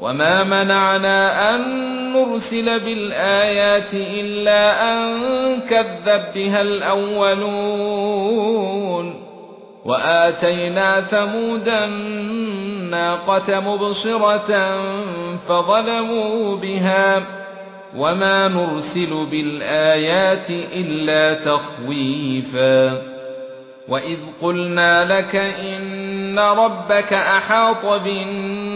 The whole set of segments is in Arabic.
وما منعنا ان نرسل بالايات الا ان كذب بها الاولون واتينا ثمود الناقه مبصره فظلموا بها وما نرسل بالايات الا تخويفا واذ قلنا لك ان ربك احاط بالناس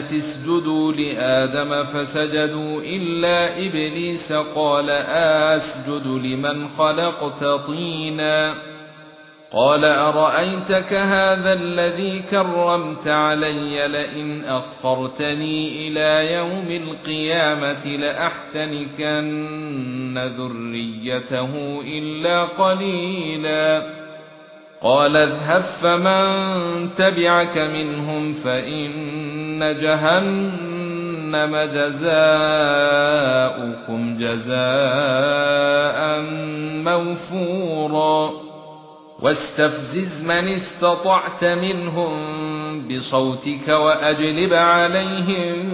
للملائكه اسجدوا لآدم فسجدوا إلا إبليس قال أسجد لمن خلقت طينا قال أرأيتك هذا الذي كرمت علي لئن أخرتني إلى يوم القيامة لأحتنكن ذريته إلا قليلا قال اذهب فمن تبعك منهم فان جهنم جزاؤكم جزاء موفورا. واستفزز من استطعت منهم بصوتك وأجلب عليهم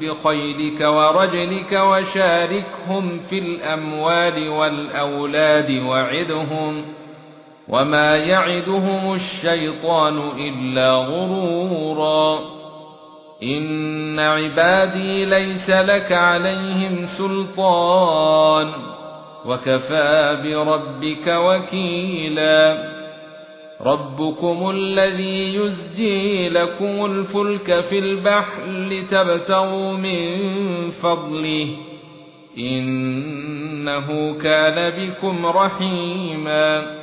بخيلك ورجلك وشاركهم في الأموال والأولاد وعدهم. وما يعدهم الشيطان إلا غرورا. ان عبادي ليس لك عليهم سلطان وكفى بربك وكيلا ربكم الذي يزجي لكم الفلك في البحر لتبتغوا من فضله انه كان بكم رحيما